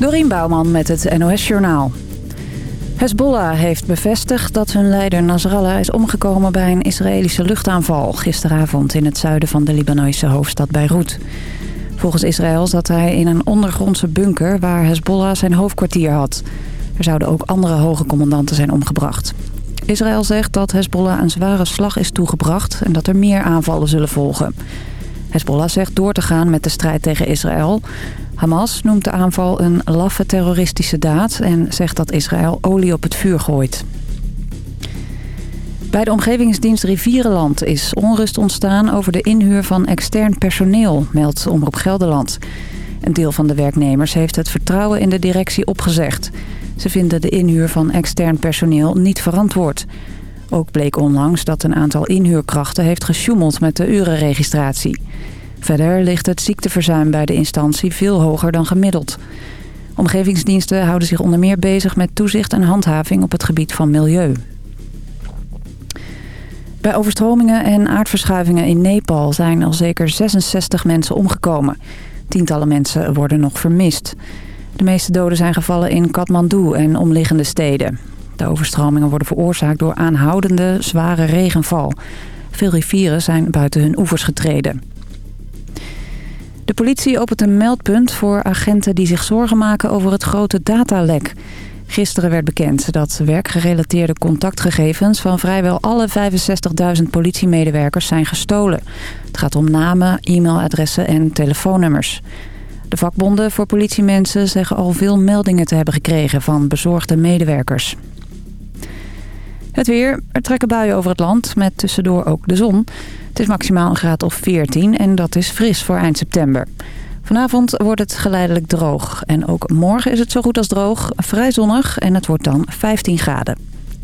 Dorien Bouwman met het NOS Journaal. Hezbollah heeft bevestigd dat hun leider Nasrallah is omgekomen bij een Israëlische luchtaanval... gisteravond in het zuiden van de Libanese hoofdstad Beirut. Volgens Israël zat hij in een ondergrondse bunker waar Hezbollah zijn hoofdkwartier had. Er zouden ook andere hoge commandanten zijn omgebracht. Israël zegt dat Hezbollah een zware slag is toegebracht en dat er meer aanvallen zullen volgen. Hezbollah zegt door te gaan met de strijd tegen Israël. Hamas noemt de aanval een laffe terroristische daad... en zegt dat Israël olie op het vuur gooit. Bij de omgevingsdienst Rivierenland is onrust ontstaan... over de inhuur van extern personeel, meldt Omroep Gelderland. Een deel van de werknemers heeft het vertrouwen in de directie opgezegd. Ze vinden de inhuur van extern personeel niet verantwoord. Ook bleek onlangs dat een aantal inhuurkrachten heeft gesjoemeld met de urenregistratie. Verder ligt het ziekteverzuim bij de instantie veel hoger dan gemiddeld. Omgevingsdiensten houden zich onder meer bezig met toezicht en handhaving op het gebied van milieu. Bij overstromingen en aardverschuivingen in Nepal zijn al zeker 66 mensen omgekomen. Tientallen mensen worden nog vermist. De meeste doden zijn gevallen in Kathmandu en omliggende steden. De overstromingen worden veroorzaakt door aanhoudende zware regenval. Veel rivieren zijn buiten hun oevers getreden. De politie opent een meldpunt voor agenten die zich zorgen maken over het grote datalek. Gisteren werd bekend dat werkgerelateerde contactgegevens van vrijwel alle 65.000 politiemedewerkers zijn gestolen. Het gaat om namen, e-mailadressen en telefoonnummers. De vakbonden voor politiemensen zeggen al veel meldingen te hebben gekregen van bezorgde medewerkers. Het weer. Er trekken buien over het land, met tussendoor ook de zon. Het is maximaal een graad of 14 en dat is fris voor eind september. Vanavond wordt het geleidelijk droog. En ook morgen is het zo goed als droog, vrij zonnig en het wordt dan 15 graden.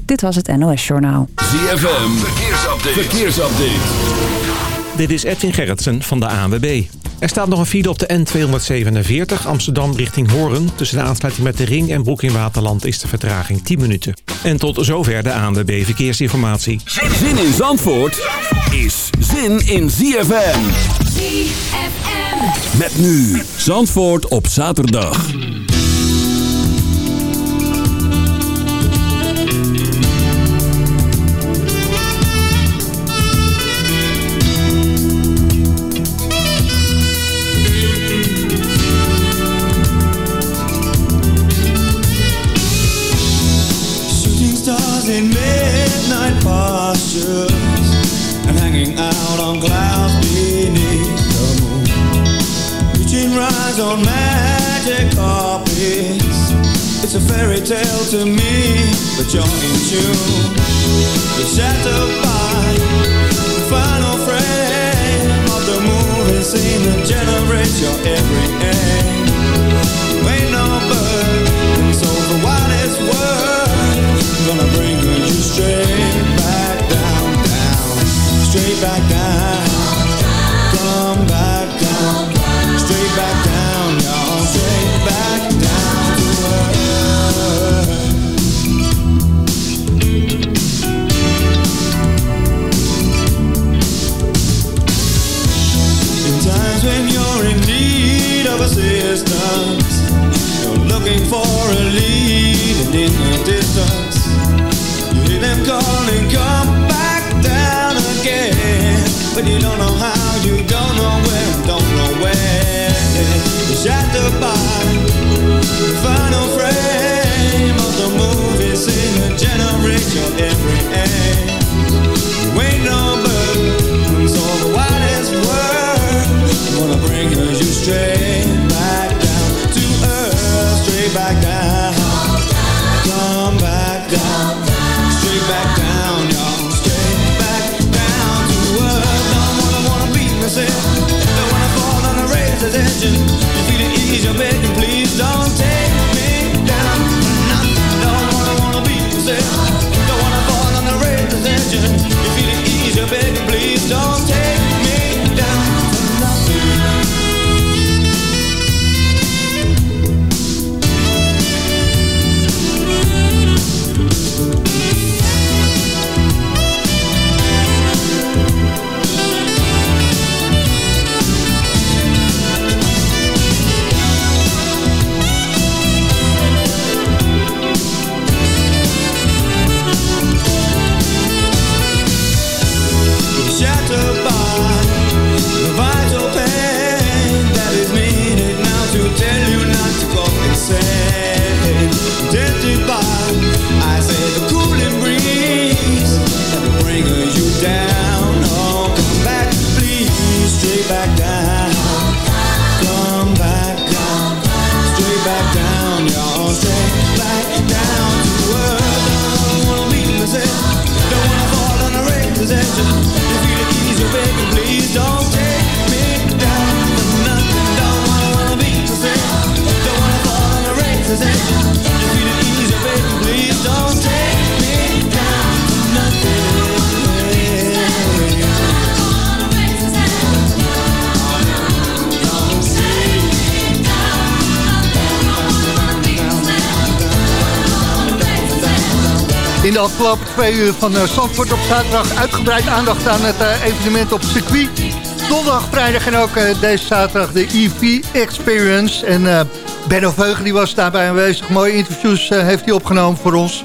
Dit was het NOS Journaal. ZFM, verkeersupdate. verkeersupdate. Dit is Edwin Gerritsen van de ANWB. Er staat nog een file op de N247 Amsterdam richting Hoorn. Tussen de aansluiting met de Ring en Broek in Waterland is de vertraging 10 minuten. En tot zover de ANWB Verkeersinformatie. Zin in Zandvoort is zin in ZFM. ZFM. Met nu Zandvoort op zaterdag. Postures and hanging out on clouds beneath the moon. Reaching rise on magic carpets. It's a fairy tale to me, but you're in tune. You're by the final frame of the movie scene that generates your every aim. Of assistance You're looking for a lead and in the distance. You hear them calling, come back down again. But you don't know how, you don't know where, don't know when You're shattered by de afgelopen twee uur van uh, Zandvoort op zaterdag uitgebreid aandacht aan het uh, evenement op circuit. Donderdag, vrijdag en ook uh, deze zaterdag de EV Experience. En uh, Benno Veugen die was daarbij aanwezig. Mooie interviews heeft hij opgenomen voor ons.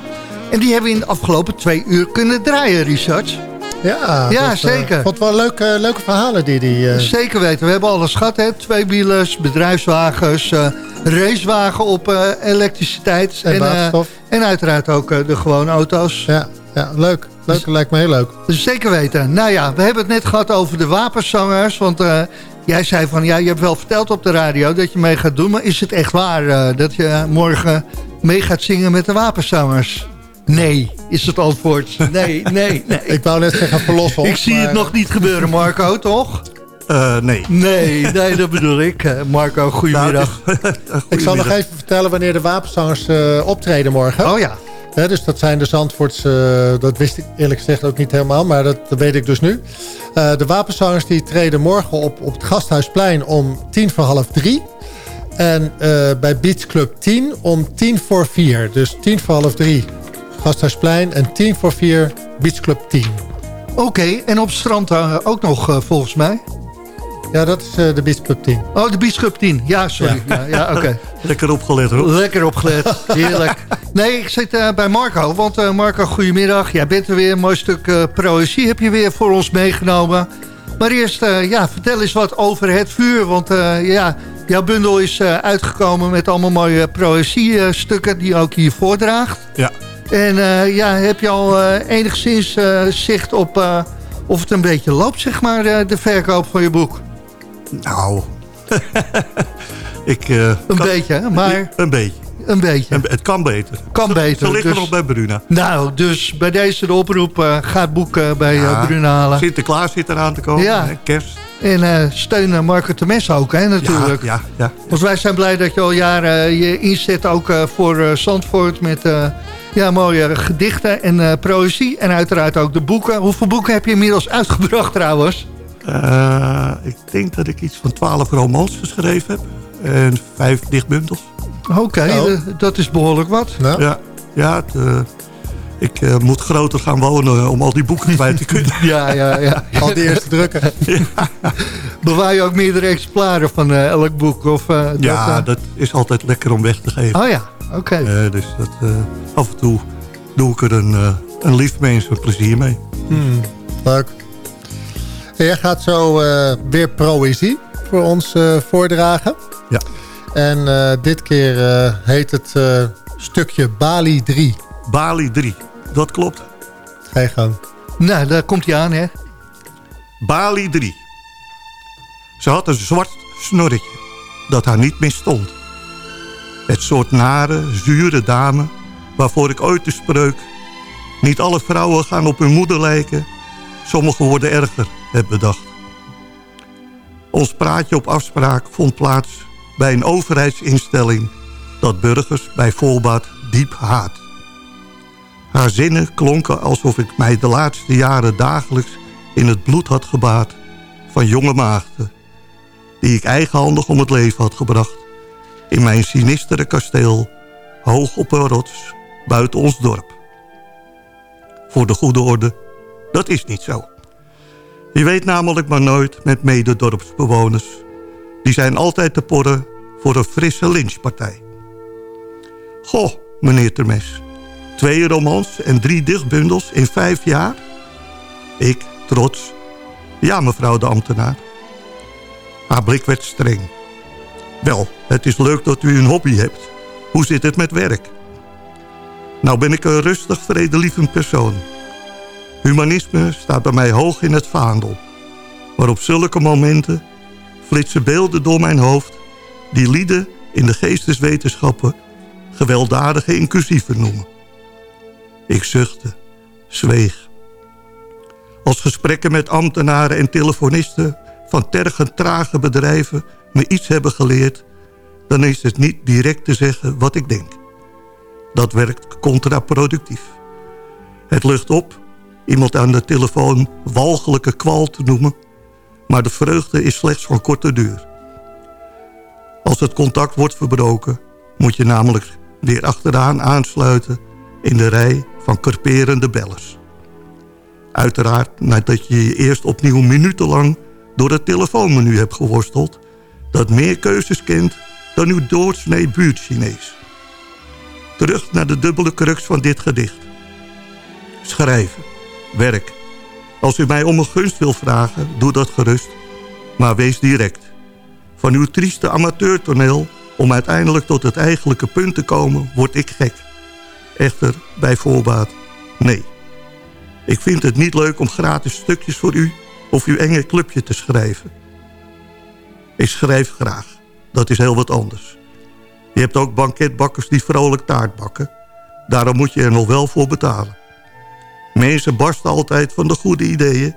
En die hebben we in de afgelopen twee uur kunnen draaien, Richard. Ja, ja dus, zeker. Uh, wat wel leuke, leuke verhalen die die. Zeker weten. We hebben alles gehad. Hè? Tweewielers, bedrijfswagens, uh, racewagen op elektriciteit. En, en, en uiteraard ook de gewone auto's. Ja, ja leuk. Leuk, dus, lijkt me heel leuk. Zeker weten. Nou ja, we hebben het net gehad over de wapenzangers. Want jij zei van, ja, je hebt wel verteld op de radio dat je mee gaat doen. Maar is het echt waar dat je morgen mee gaat zingen met de wapenzangers? Nee, is het antwoord. Nee, nee, nee. Ik wou net zeggen verlos Ik zie maar... het nog niet gebeuren, Marco, toch? Uh, nee. Nee, nee, dat bedoel ik. Marco, goedemiddag. Nou, ik zal nog even vertellen wanneer de wapenzangers uh, optreden morgen. Oh ja. ja. Dus dat zijn de Zandvoorts, uh, dat wist ik eerlijk gezegd ook niet helemaal, maar dat, dat weet ik dus nu. de wapenzangers die treden morgen op op het Gasthuisplein om tien voor half drie. En bij Beach Club 10 om tien voor vier. Dus tien voor half drie Gasthuisplein en 10 voor 4 Beach Club 10. Oké, en op strand ook nog volgens mij? Ja, dat is uh, de Club 10. Oh, de Club 10. Ja, sorry. Ja. Ja, ja oké. Lekker opgelet hoor. Lekker opgelet. Heerlijk. Nee, ik zit bij Marco. Want Marco, goedemiddag. Jij bent er weer. Een mooi stuk proëzie heb je weer voor ons meegenomen. Maar eerst, ja, vertel eens wat over het vuur. Want ja, jouw bundel is uitgekomen met allemaal mooie proëzie-stukken die je ook hier voordraagt. Ja. En ja, heb je al enigszins zicht op of het een beetje loopt, zeg maar, de verkoop van je boek? Nou, ik... een beetje, hè? Maar... Een beetje. Een beetje. het kan beter. Kan beter. Ze liggen dus, nog bij Bruna. Nou, dus bij deze de oproep, uh, ga het boek uh, bij ja, Bruna halen. Sinterklaas zit eraan te komen, ja. Hè, kerst. En uh, steun Marco Temes ook, hè, natuurlijk. Ja, ja, ja. Want wij zijn blij dat je al jaren je inzet ook voor Zandvoort met ja, mooie gedichten en proëzie. En uiteraard ook de boeken. Hoeveel boeken heb je inmiddels uitgebracht trouwens? Uh, ik denk dat ik iets van twaalf romans geschreven heb. En vijf dichtbundels. Oké, okay, oh. dat is behoorlijk wat. Ja, ja het, uh, ik uh, moet groter gaan wonen om al die boeken kwijt te kunnen. ja, ja, ja. Al die eerste drukken. ja. Bewaar je ook meerdere exemplaren van elk boek? Of, ja, dat, dat is altijd lekker om weg te geven. Oh ja. Oké. Okay. Uh, dus dat, uh, af en toe doe ik er een, uh, een lief mens een plezier mee. Hmm, leuk. Jij gaat zo weer proëzie voor ons voordragen. Ja. En dit keer heet het stukje Bali 3. Bali 3, dat klopt. Ga je gang. Nou, daar komt hij aan, hè. Bali 3. Ze had een zwart snorretje dat haar niet meer stond. Het soort nare, zure dame waarvoor ik ooit de spreuk... niet alle vrouwen gaan op hun moeder lijken... sommigen worden erger, heb bedacht. Ons praatje op afspraak vond plaats bij een overheidsinstelling... dat burgers bij volbaat diep haat. Haar zinnen klonken alsof ik mij de laatste jaren dagelijks... in het bloed had gebaat van jonge maagden... die ik eigenhandig om het leven had gebracht in mijn sinistere kasteel, hoog op een rots, buiten ons dorp. Voor de goede orde, dat is niet zo. Je weet namelijk maar nooit met mededorpsbewoners. Die zijn altijd te porren voor een frisse lynchpartij. Goh, meneer Termes. Twee romans en drie dichtbundels in vijf jaar? Ik, trots. Ja, mevrouw de ambtenaar. Haar blik werd streng. Wel, het is leuk dat u een hobby hebt. Hoe zit het met werk? Nou ben ik een rustig, vredelievend persoon. Humanisme staat bij mij hoog in het vaandel. Maar op zulke momenten flitsen beelden door mijn hoofd... die lieden in de geesteswetenschappen gewelddadige inclusieven noemen. Ik zuchtte, zweeg. Als gesprekken met ambtenaren en telefonisten... van tergend trage bedrijven me iets hebben geleerd dan is het niet direct te zeggen wat ik denk. Dat werkt contraproductief. Het lucht op iemand aan de telefoon walgelijke kwal te noemen... maar de vreugde is slechts van korte duur. Als het contact wordt verbroken... moet je namelijk weer achteraan aansluiten... in de rij van karperende bellers. Uiteraard nadat je je eerst opnieuw minutenlang... door het telefoonmenu hebt geworsteld... dat meer keuzes kent dan uw doorsnee buurt-Chinees. Terug naar de dubbele crux van dit gedicht. Schrijven werk. Als u mij om een gunst wil vragen, doe dat gerust. Maar wees direct. Van uw trieste amateurtoneel, om uiteindelijk tot het eigenlijke punt te komen, word ik gek. Echter, bij voorbaat, nee. Ik vind het niet leuk om gratis stukjes voor u of uw enge clubje te schrijven. Ik schrijf graag. Dat is heel wat anders. Je hebt ook banketbakkers die vrolijk taart bakken. Daarom moet je er nog wel voor betalen. Mensen barsten altijd van de goede ideeën.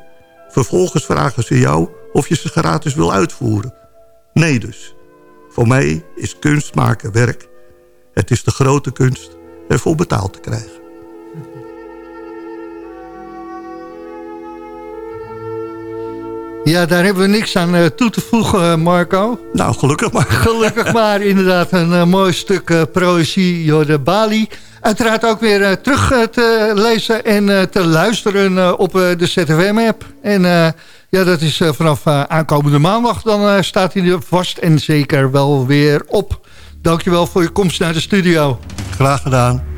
Vervolgens vragen ze jou of je ze gratis wil uitvoeren. Nee dus. Voor mij is kunst maken werk. Het is de grote kunst ervoor betaald te krijgen. Ja, daar hebben we niks aan uh, toe te voegen, uh, Marco. Nou, gelukkig maar. Gelukkig maar, inderdaad. Een uh, mooi stuk uh, proëzie, Jorde Bali. Uiteraard ook weer terug te lezen en te luisteren op de ZFM-app. En ja, dat is vanaf aankomende maandag. Dan staat hij er vast en zeker wel weer op. Dankjewel voor je komst naar de studio. Graag gedaan.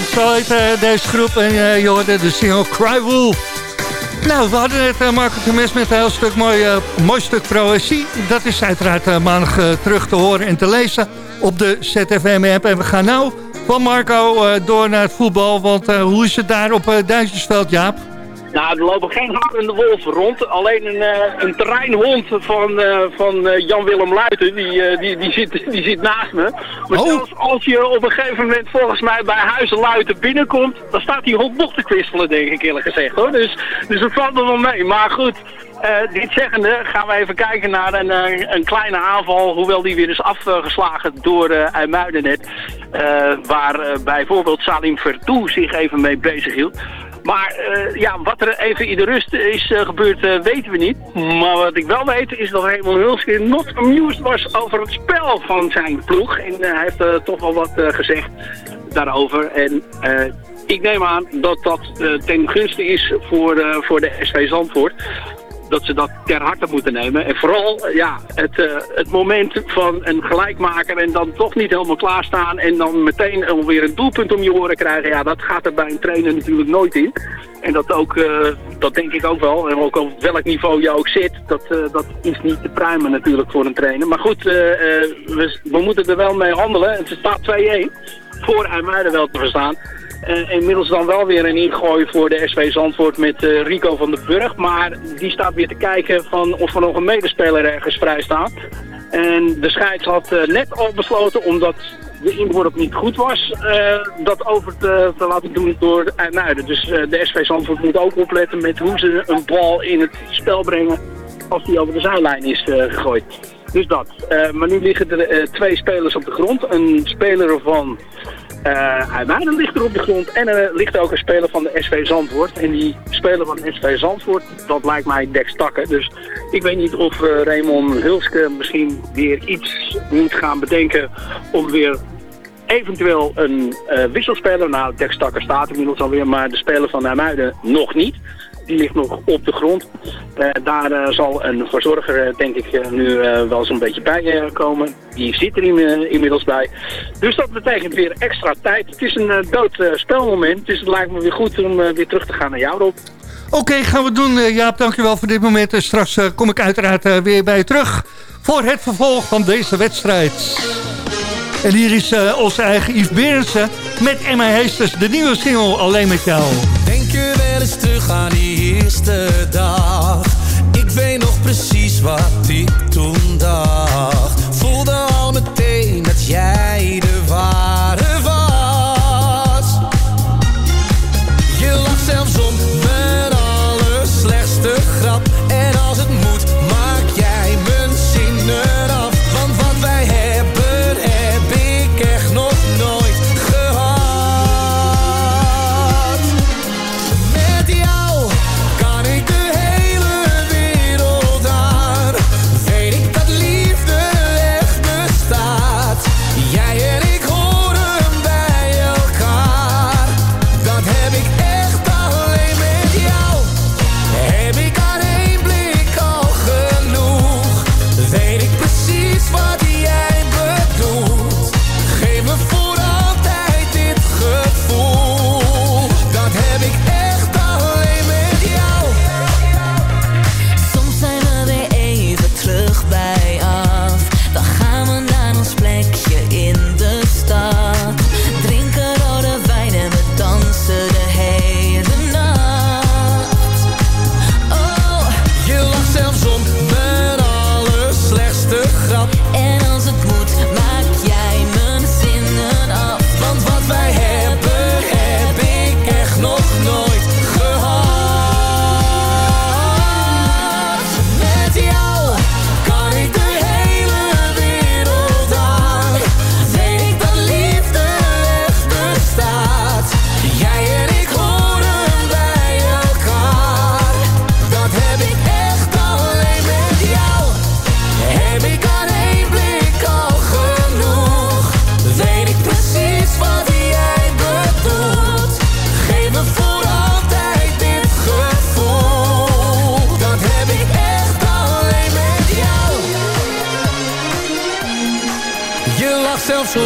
Zo heet uh, deze groep. En uh, je hoorde de single Cry. Nou, we hadden net uh, Marco Temes met een heel stuk mooi, mooi stuk proëzie. Dat is uiteraard maandag terug te horen en te lezen op de ZFM-app. En we gaan nou van Marco door naar het voetbal. Want hoe is het daar op Duitsersveld, Jaap? Nou, er lopen geen harende wolven rond. Alleen een, uh, een terreinhond van, uh, van uh, Jan-Willem Luiten, die, die, die, zit, die zit naast me. Maar oh. zelfs als je op een gegeven moment volgens mij bij Huizen Luiten binnenkomt, dan staat die hond nog te kwistelen, denk ik eerlijk gezegd. hoor. Dus, dus dat valt er wel mee. Maar goed, dit zeggende gaan we even kijken naar een, een kleine aanval, hoewel die weer is afgeslagen door uh, IJmuiden net. waar bijvoorbeeld Salim Vertoe zich even mee bezig hield. Maar uh, ja, wat er even in de rust is uh, gebeurd, uh, weten we niet. Maar wat ik wel weet is dat Raymond Hulske not amused was over het spel van zijn ploeg. En hij heeft toch wel wat gezegd daarover. En ik neem aan dat dat ten gunste is voor, voor de SV Zandvoort dat ze dat ter harte moeten nemen. En vooral ja, het, uh, het moment van een gelijkmaker en dan toch niet helemaal klaarstaan en dan meteen alweer een doelpunt om je oren krijgen. Ja, dat gaat er bij een trainer natuurlijk nooit in. En dat ook, uh, dat denk ik ook wel. En ook op welk niveau je ook zit, dat, uh, dat is niet te pruimen natuurlijk voor een trainer. Maar goed, we, we, moeten er wel mee handelen. Het staat 2-1 voor IJmuiden wel te verstaan. Uh, inmiddels dan wel weer een ingooi voor de SV Zandvoort met uh, Rico van den Burg. Maar die staat weer te kijken van of er nog een medespeler ergens vrij staat. En de scheids had uh, net al besloten, omdat de inworp niet goed was, dat over te, te, laten doen door IJmuiden. Dus de SV Zandvoort moet ook opletten met hoe ze een bal in het spel brengen als die over de zijlijn is gegooid. Dus dat. maar nu liggen er twee spelers op de grond. Een speler van uh, ligt er op de grond en er ligt ook een speler van de SV Zandvoort. En die speler van de SV Zandvoort, dat lijkt mij Dex Takken. Dus ik weet niet of uh, Raymond Hulske misschien weer iets moet gaan bedenken om weer eventueel een uh, wisselspeler. Nou, Dex Takker staat inmiddels alweer, maar de speler van Nijmuiden nog niet die ligt nog op de grond. Uh, daar uh, zal een verzorger, uh, denk ik, nu wel zo'n beetje bij komen. Die zit er in, inmiddels bij. Dus dat betekent weer extra tijd. Het is een dood spelmoment, dus het lijkt me weer goed om weer terug te gaan naar jou, Rob. Oké, gaan we doen. Jaap, dankjewel voor dit moment. En straks kom ik uiteraard weer bij je terug voor het vervolg van deze wedstrijd. En hier is onze eigen Yves Berensen met Emma Heesters, de nieuwe single Alleen met jou je wel eens terug aan die eerste dag. Ik weet nog precies wat ik toen dacht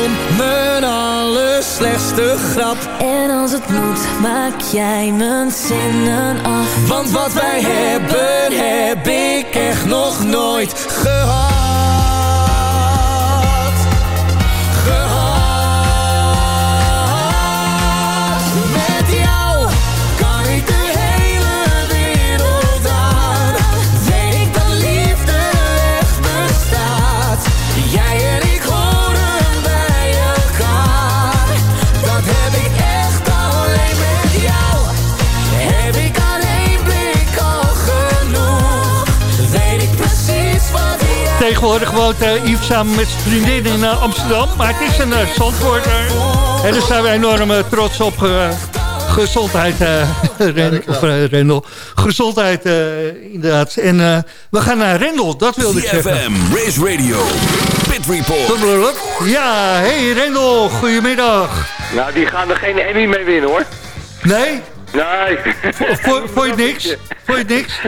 om mijn alles slechtste grap. En als het moet, maak jij mijn zinnen af. Want wat wij hebben, heb ik echt nog nooit. Gehad. Tegenwoordig woont eh, Yves samen met zijn vriendin in eh, Amsterdam. Maar het is een uh, Zandvoorter. En daar zijn we enorm eh, trots op. eh, gezondheid, eh Ren- of, eh, Rendel. Gezondheid, eh, inderdaad. En eh, we gaan naar Rendel, dat wilde ik zeggen. CFM, Race Radio, Pit Report. Ja, hey Rendel, goedemiddag. Nou, die gaan er geen Emmy mee winnen hoor. Nee? Nee. Vond vond je niks? Vond je niks?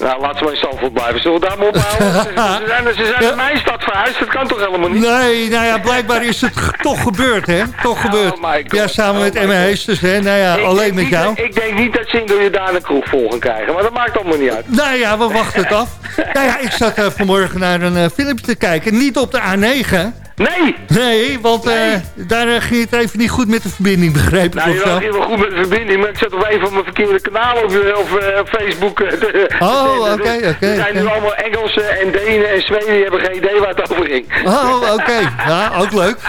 Nou, laten we in Zandvoort blijven. Zullen we daar maar ophouden? Ze, zijn, ze zijn Ja. in mijn stad verhuisd. Dat kan toch helemaal niet? Nee, nou ja, blijkbaar is het toch gebeurd, hè? Toch gebeurd. my God. Ja, samen met Oh Emma. Heesters, hè? Nou ja, Ik alleen met jou. dat- ik denk niet dat ze je daar een kroeg vol gaan krijgen. Maar dat maakt allemaal niet uit. Nou ja, we wachten het af. Nou ja, ik zat eh, vanmorgen naar een eh, filmpje te kijken. Niet op de A9. Nee! Nee, want eh, daar eh, ging het even niet goed met de verbinding, begreep ik Nou, of zo. was helemaal goed met de verbinding, maar ik zat op een van mijn verkeerde kanalen op, eh, Facebook. eh, te- Oh, te- oké, te- oké, Er zijn nu allemaal Engelsen en Denen en Zweden, die hebben geen idee waar het over ging. Oh, oké. Ja, ook leuk.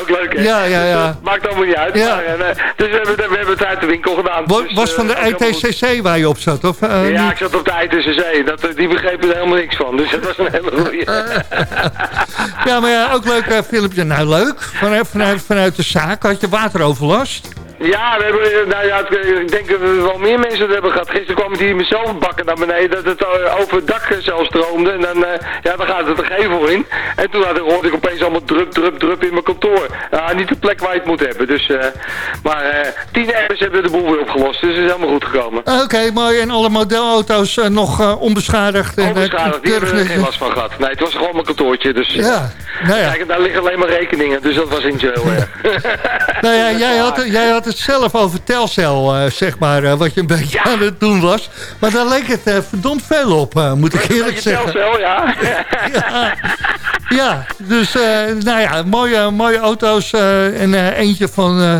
Ook leuk, hè? Ja, ja, ja. Dus dat maakt allemaal niet uit. Ja. Dus we hebben, we hebben het uit de winkel gedaan. Dus, Was van de. ITCC waar je op zat, of eh, Ja, niet? ik zat op de ITCC. Dat, eh, die begrepen er helemaal niks van. Dus dat was een hele goeie. Ja, maar ja, ook leuk eh, filmpje. Nou, leuk. Vanuit, vanuit, vanuit de zaak had je wateroverlast. Ja, we hebben, eh, nou ja, eh, ik denk dat we wel meer mensen hebben gehad. Gisteren kwam het hier mezelf bakken naar beneden, dat het eh, over het dak zelfs stroomde. En dan, ja, dan gaat het er gevel in. En toen had ik, hoorde ik opeens allemaal drup, drup, drup in mijn kantoor. Ja, niet de plek waar je het moet hebben. Dus, maar tien ergens hebben de boel weer opgelost, dus het is helemaal goed gekomen. Oké, mooi. En alle modelauto's nog onbeschadigd. Onbeschadigd, die hebben er geen last van gehad. Nee, het was gewoon mijn kantoortje. Dus, Ja, nou ja. Kijk, daar liggen alleen maar rekeningen, dus dat was niet zo heel erg. Nou ja, jij had, jij had het zelf over Telcel, eh, zeg maar, eh, wat je een beetje aan het doen was. Maar daar leek het eh, verdomd veel op, moet ik eerlijk zeggen. Telcel, ja. Ja, ja dus nou ja, mooie, mooie auto's en eentje van eh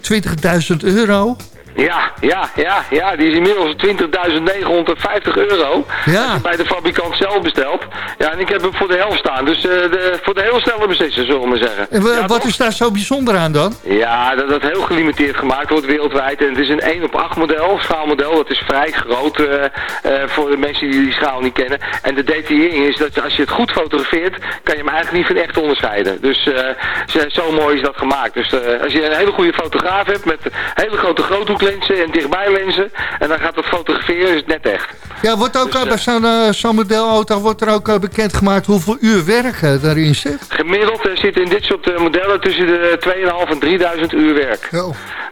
20.000 euro. Ja, ja, ja, ja, die is inmiddels 20.950 euro. Ja. Bij de fabrikant zelf besteld. Ja, en ik heb hem voor de helft staan. Dus eh, de, voor de heel snelle beslisser, zullen we maar zeggen. En Ja, wat toch? is daar zo bijzonder aan dan? Ja, dat dat heel gelimiteerd gemaakt wordt wereldwijd. En het is een 1 op 8 model, schaalmodel. Dat is vrij groot eh, eh, voor de mensen die die schaal niet kennen. En de detaillering is dat als je het goed fotografeert, kan je hem eigenlijk niet van echt onderscheiden. Dus zo- mooi is dat gemaakt. Dus als je een hele goede fotograaf hebt met hele grote groothoeklenzen en dichtbijlenzen. En dan gaat het fotograferen, is het net echt. Ja, wordt ook Dus, eh, eh, bij zo'n eh, zo'n modelauto wordt er ook eh, bekendgemaakt hoeveel uur werk eh, daarin zit. Gemiddeld eh, zit in dit soort eh, modellen tussen de 2.500 en 3000 uur werk.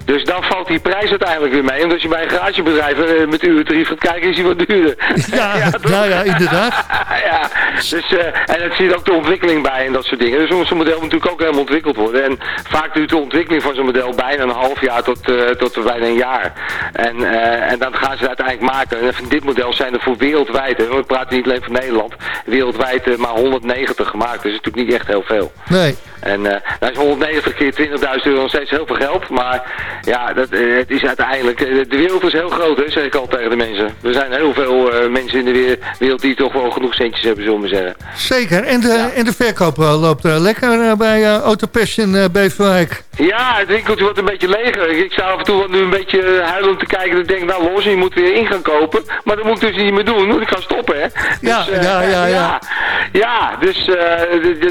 Dus dan valt die prijs uiteindelijk weer mee. Want als je bij een garagebedrijf eh, met uurtarief gaat kijken, is die wat duurder. Ja, ja, ja, inderdaad. ja, dus, eh, en er zit ook de ontwikkeling bij en dat soort dingen. Dus zo'n model moet natuurlijk ook helemaal ontwikkeld worden. En vaak duurt de ontwikkeling van zo'n model bijna een half jaar tot, eh, tot bijna een jaar. En, eh, en dan gaan ze het uiteindelijk maken. En van dit model zijn er voor wereldwijd, hè, we praten niet alleen van Nederland, wereldwijd eh, maar 190 gemaakt. Dus dat is natuurlijk niet echt heel veel. Nee. En eh dat is 190 keer 20.000 euro nog steeds heel veel geld. Maar ja, dat, eh, het is uiteindelijk... eh, de wereld is heel groot, hè, zeg ik al tegen de mensen. Er zijn heel veel mensen in de we- wereld die toch wel genoeg centjes hebben, zullen we zeggen. Zeker. En de, en de verkoop loopt lekker bij in eh, Beverwijk. Ja, het winkeltje wordt een beetje leger. Ik, sta af en toe wat nu een beetje huilend te kijken. Dat ik denk, nou los, je moet weer in gaan kopen. Maar dat moet ik dus niet meer doen, want ik ga stoppen, hè. Ja, eh, ja, ja, ja. ja. Ja, dus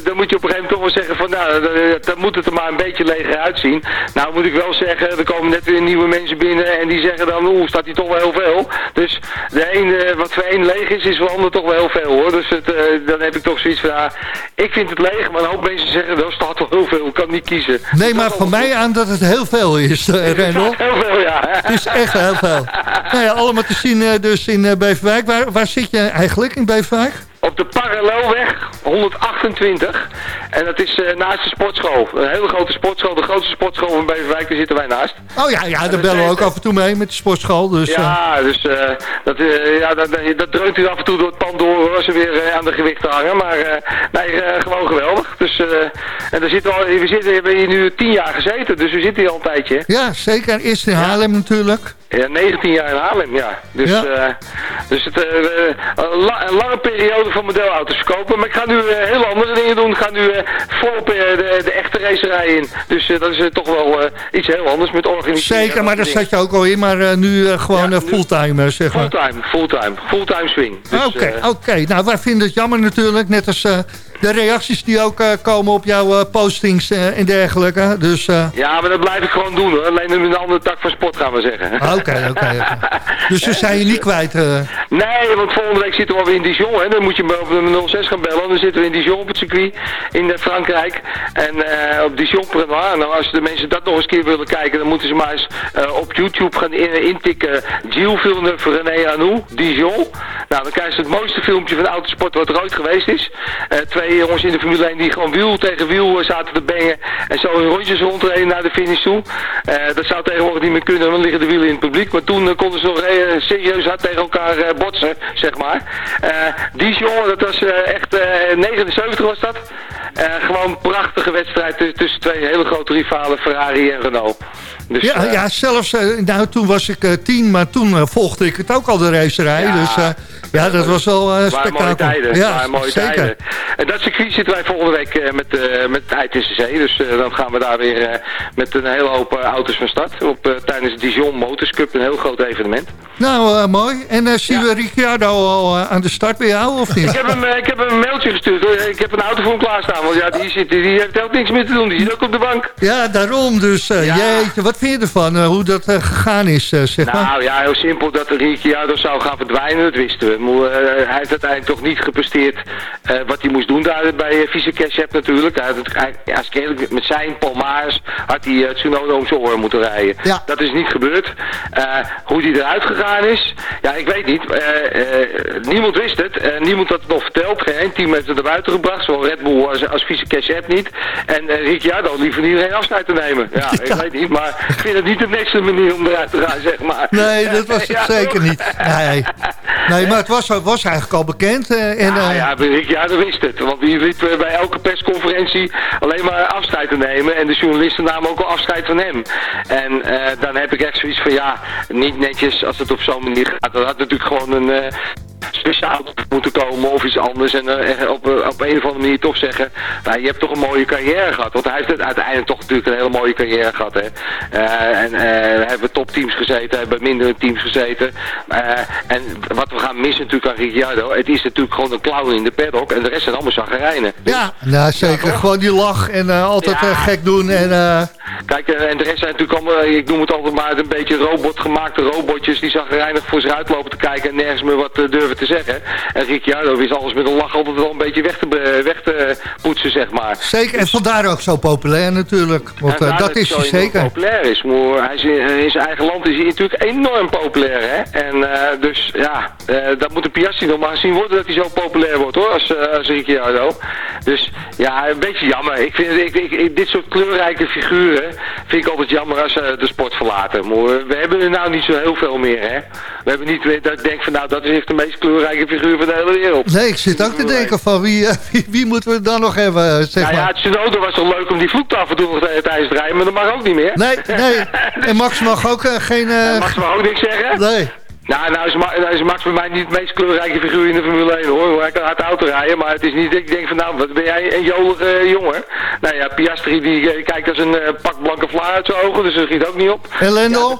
dan moet je op een gegeven moment toch wel zeggen van, nou, d- dan moet het er maar een beetje leger uitzien. Nou moet ik wel zeggen, er komen net weer nieuwe mensen binnen en die zeggen dan, oeh, staat hier toch wel heel veel. Dus de een, eh, wat voor één leeg is, is voor de ander toch wel heel veel, hoor. Dus het, eh, dan heb ik toch zoiets van, ja, ik vind het leeg, maar een hoop mensen zeggen, wel, staat toch heel veel, ik kan niet kiezen. Neem maar van mij aan dat het heel veel is, eh Rendel. Heel veel, ja. Het is echt heel veel. Nou ja, allemaal te zien eh, dus in eh, Beverwijk. Waar, waar zit je eigenlijk in Beverwijk? Op de Parallelweg 128. En dat is eh, naast de sportschool. Een hele grote sportschool, de grootste sportschool van Beverwijk, daar zitten wij naast. Oh ja, ja daar bellen we ook af en toe mee met de sportschool. Dus, ja, dus uh, dat, ja, dat, dat dreunt u af en toe door het pand door als ze weer aan de gewichten hangen. Maar nee, gewoon geweldig. Dus, en daar zitten we, we, zitten, we hebben hier nu tien jaar gezeten, dus we zitten hier al een tijdje. Ja, zeker. Eerst in Haarlem natuurlijk. Ja, 19 jaar in Haarlem, ja. Dus, ja. Uh, dus het, uh, een, la een, lange periode van modelauto's verkopen. Maar ik ga nu uh, heel andere dingen doen. Ik ga nu volop de, de, echte racerij in. Dus dat is toch wel iets heel anders met organiseren. Zeker, maar daar zat je ook al in. Maar nu gewoon ja, fulltime, zeg maar. Fulltime, fulltime. Fulltime swing. Dus, Oké, okay, oké. Okay. Nou, wij vinden het jammer natuurlijk. Net als de reacties die ook uh, komen op jouw uh, postings uh, en dergelijke. Dus, Ja, maar dat blijf ik gewoon doen hoor. Alleen in een andere tak van sport gaan we zeggen. Oké, oké. Dus we zijn je niet kwijt? Nee, want volgende week zitten we alweer in Dijon. Hè. Dan moet je me op de 06 gaan bellen. Dan zitten we in Dijon op het circuit in Frankrijk. En op Dijon Prenoir. Nou, als de mensen dat nog eens keer willen kijken, dan moeten ze maar eens op YouTube gaan in, intikken. Gilles Villeneuve, René Anou, Dijon. Nou, dan krijgen ze het mooiste filmpje van autosport wat er ooit geweest is. twee jongens in de Formule 1 die gewoon wiel tegen wiel zaten te bengen. En zo in rondjes rondreden naar de finish toe. Uh, dat zou tegenwoordig niet meer kunnen, want dan liggen de wielen in het publiek. Maar toen konden ze nog serieus hard tegen elkaar botsen, zeg maar. die jongen, dat was echt 79 was dat. gewoon een prachtige wedstrijd tussen twee hele grote rivalen, Ferrari en Renault. Dus, ja, ja, zelfs, nou toen was ik tien, maar toen volgde ik het ook al de racerij. Ja, dus ja, dat was wel uh, spektakel. mooie tijden. Ja, mooie zeker. tijden. En dat circuit zitten wij volgende week uh, met, uh, met het ITCC. Dus dan gaan we daar weer met een hele hoop auto's van start. Op, tijdens de Dijon Motors Cup, een heel groot evenement. Nou, mooi. En zien ja. we Ricciardo al aan de start bij jou, of niet? ik, heb hem, ik heb hem een mailtje gestuurd. Ik heb een auto voor hem klaarstaan. Want ja, die, zit, die heeft ook niks meer te doen. Die zit ook op de bank. Ja, daarom. Dus jeetje, wat vind je ervan? hoe dat gegaan is, zeg maar? Nou ja, heel simpel. Dat Ricciardo zou gaan verdwijnen, dat wisten we. Uh, hij heeft uiteindelijk toch niet gepresteerd uh, wat hij moest doen daar bij uh, Vice Ketchup natuurlijk. Hij had het, met zijn Palmares had hij uh, Tsunoda om zijn oren moeten rijden. Ja. Dat is niet gebeurd. hoe die eruit gegaan is, ja ik weet niet. niemand wist het. niemand had het nog verteld. Geen team heeft het er buiten gebracht. Zowel Red Bull als, als Ketchup niet. En Ricciardo liever niet iedereen afscheid te nemen. Ja, ja, ik weet niet. Maar ik vind het niet de beste manier om eruit te gaan, zeg maar. Nee, dat was het ja, zeker niet. Nee. nee, maar het was, was eigenlijk al bekend. Uh, en, ja, ja, ja, dat wist het. Want die liep bij elke persconferentie alleen maar afscheid te nemen. En de journalisten namen ook al afscheid van hem. En uh, dan heb ik echt zoiets van, ja, niet netjes als het op zo'n manier gaat. Dat had natuurlijk gewoon een... Speciaal moeten komen of iets anders. En uh, op, op een of andere manier toch zeggen, nou, je hebt toch een mooie carrière gehad. Want hij heeft het uiteindelijk toch natuurlijk een hele mooie carrière gehad. Hè. Uh, en uh, hebben topteams gezeten, hebben mindere teams gezeten. en wat we gaan missen natuurlijk aan Ricciardo, het is natuurlijk gewoon een clown in de paddock. En de rest zijn allemaal zaggerijnen. Ja, nou, zeker. Ja, gewoon die lach en altijd ja. gek doen. En, Kijk, en de rest zijn natuurlijk allemaal, ik noem het altijd maar een beetje robotgemaakte robotjes die zaggerijnig voor zich uitlopen te kijken en nergens meer wat durven te zeggen. En Ricciardo wist alles met een lach altijd wel een beetje weg te, weg te poetsen, zeg maar. Zeker, en vandaar ook zo populair natuurlijk. Want uh, dat is hij zeker. populair is. Maar hij is in, zijn eigen land is hij natuurlijk enorm populair, hè. En uh, dus, ja, uh, dat moet de Piastri nog maar zien worden dat hij zo populair wordt, hoor, als, als Ricciardo. Dus, ja, een beetje jammer. Ik vind, ik, ik, dit soort kleurrijke figuren vind ik altijd jammer als ze de sport verlaten. Maar we hebben er nou niet zo heel veel meer, hè. We hebben niet dat ik denk van, nou, dat is echt de meest kleurrijke figuur van de hele wereld. Nee, ik zit ook te denken van wie, wie, wie, moeten we dan nog hebben, zeg nou ja, Tsunoda was toch leuk om die vloek af en toe tijdens het rijden, maar dat mag ook niet meer. Nee, nee. En Max mag ook uh, geen... Uh... Max mag ook niks zeggen? Nee. Nou, nou is, nou is Max bij mij niet het meest kleurrijke figuur in de Formule 1 hoor. Hij kan hard auto rijden, maar het is niet dat ik denk van nou, wat ben jij een jolige uh, jongen. Nou ja, Piastri die uh, kijkt als een uh, pak blanke vlaar uit zijn ogen, dus dat schiet ook niet op. En? Ja,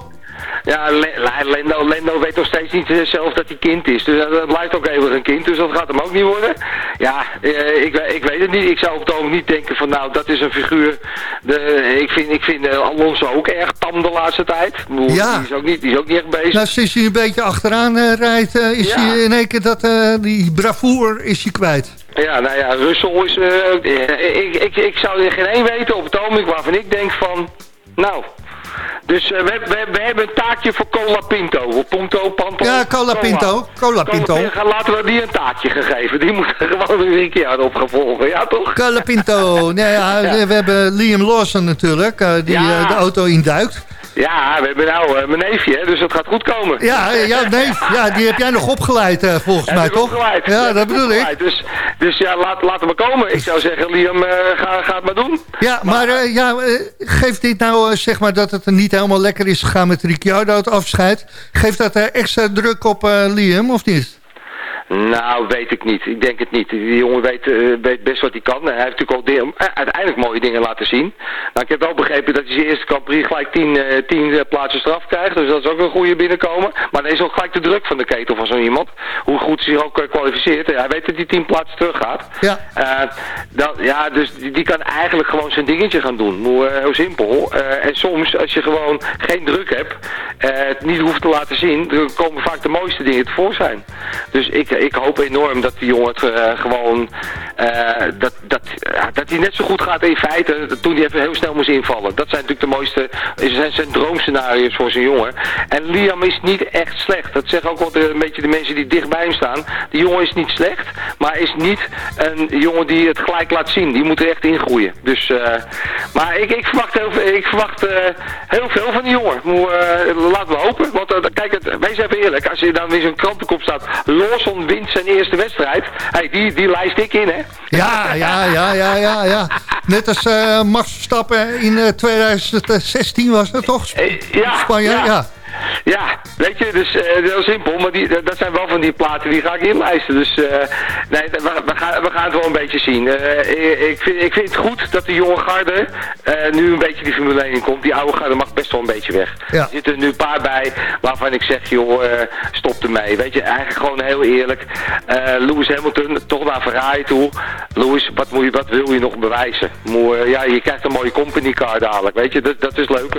ja, Lendo, Lendo weet nog steeds niet zelf dat hij kind is. Dus dat blijft ook even een kind, dus dat gaat hem ook niet worden. Ja, eh, ik, ik weet het niet. Ik zou op het ogenblik niet denken van nou, dat is een figuur. De, ik vind, ik vind Alonso ook erg tam de laatste tijd. Ja. Die is, ook niet, die is ook niet echt bezig. Nou, sinds hij een beetje achteraan uh, rijdt, uh, is ja. hij in één keer dat, die bravoer is hij kwijt. Ja, nou ja, Russell is... ik, ik, ik zou er geen één weten op het ogenblik waarvan ik denk van... Nou, Dus eh, we, we, we hebben een taakje voor Cola Pinto. Ponto, Panto. Ja, Cola Pinto. Cola Pinto. Laten we die een taakje gegeven. Die moet gewoon weer een keer op gaan volgen. Ja, toch? Cola Pinto. Nee, ja, Ja. We hebben Liam Lawson natuurlijk, eh, die Ja. eh, de auto induikt. Ja, we hebben nou eh, mijn neefje, hè, dus dat gaat goed komen. Ja, ja, nee, ja, die heb jij nog opgeleid eh, volgens Heb mij, toch? opgeleid. Ja, dat bedoel ik. Dus, dus ja, laat, laat hem maar komen. Ik zou zeggen, Liam, eh, ga, ga het maar doen. Ja, maar eh, ja, geeft dit nou, zeg maar, dat het er niet helemaal lekker is gegaan met Ricciardo, het afscheid. Geeft dat er extra druk op Liam, of niet? Nou, weet ik niet. Ik denk het niet. Die jongen weet, eh, weet best wat hij kan. Hij heeft natuurlijk al deel- eh, uiteindelijk mooie dingen laten zien. Nou, ik heb wel begrepen dat hij zijn eerste Grand Prix gelijk 10 eh, 10 eh, plaatsen straf krijgt. Dus dat is ook een goede binnenkomen. Maar dan is ook gelijk de druk van de ketel van zo'n iemand. Hoe goed hij zich ook kwalificeert. Hij weet dat hij 10 plaatsen terug gaat. Ja. Dan, ja, dus die, die kan eigenlijk gewoon zijn dingetje gaan doen. Hoe, simpel. En soms, als je gewoon geen druk hebt, het niet hoeft te laten zien, dan komen vaak de mooiste dingen tevoorschijn. Dus ik, ik hoop enorm dat die jongen het eh, gewoon, eh, dat, dat, dat hij net zo goed gaat in feite, toen hij even heel snel moest invallen. Dat zijn natuurlijk de mooiste, zijn zijn droomscenario's voor zijn jongen. En Liam is niet echt slecht. Dat zeggen ook wel een beetje de mensen die dichtbij hem staan. Die jongen is niet slecht, maar is niet een jongen die het gelijk laat zien. Die moet er echt ingroeien. Dus, eh, maar ik, ik verwacht, heel, ik verwacht eh, heel veel van die jongen. Eh, laten we hopen. Want eh, kijk, het, wees even eerlijk. Als je dan weer zo'n krantenkop staat. Lawson wint zijn eerste wedstrijd. Hey, die, die lijst ik in, hè? Ja, ja, ja, ja, ja, ja. Net als eh, Max Verstappen in eh, 2016 was het toch? Sp- ja, Spanje, ja. ja. Ja, weet je, dus eh, heel simpel, maar die, dat zijn wel van die platen die ga ik inlijsten. Dus eh, nee, we, we, gaan, we gaan het wel een beetje zien. Eh, ik, vind, ik vind het goed dat de jonge garde nu een beetje die Formule 1 in komt. Die oude garde mag best wel een beetje weg. Ja. Er zitten nu een paar bij waarvan ik zeg, joh, stop ermee. Weet je, eigenlijk gewoon heel eerlijk. Lewis Hamilton, toch naar Ferrari toe. Lewis, wat, moet je, wat wil je nog bewijzen? Moet, eh, ja, je krijgt een mooie company car dadelijk, weet je. Dat, dat is leuk.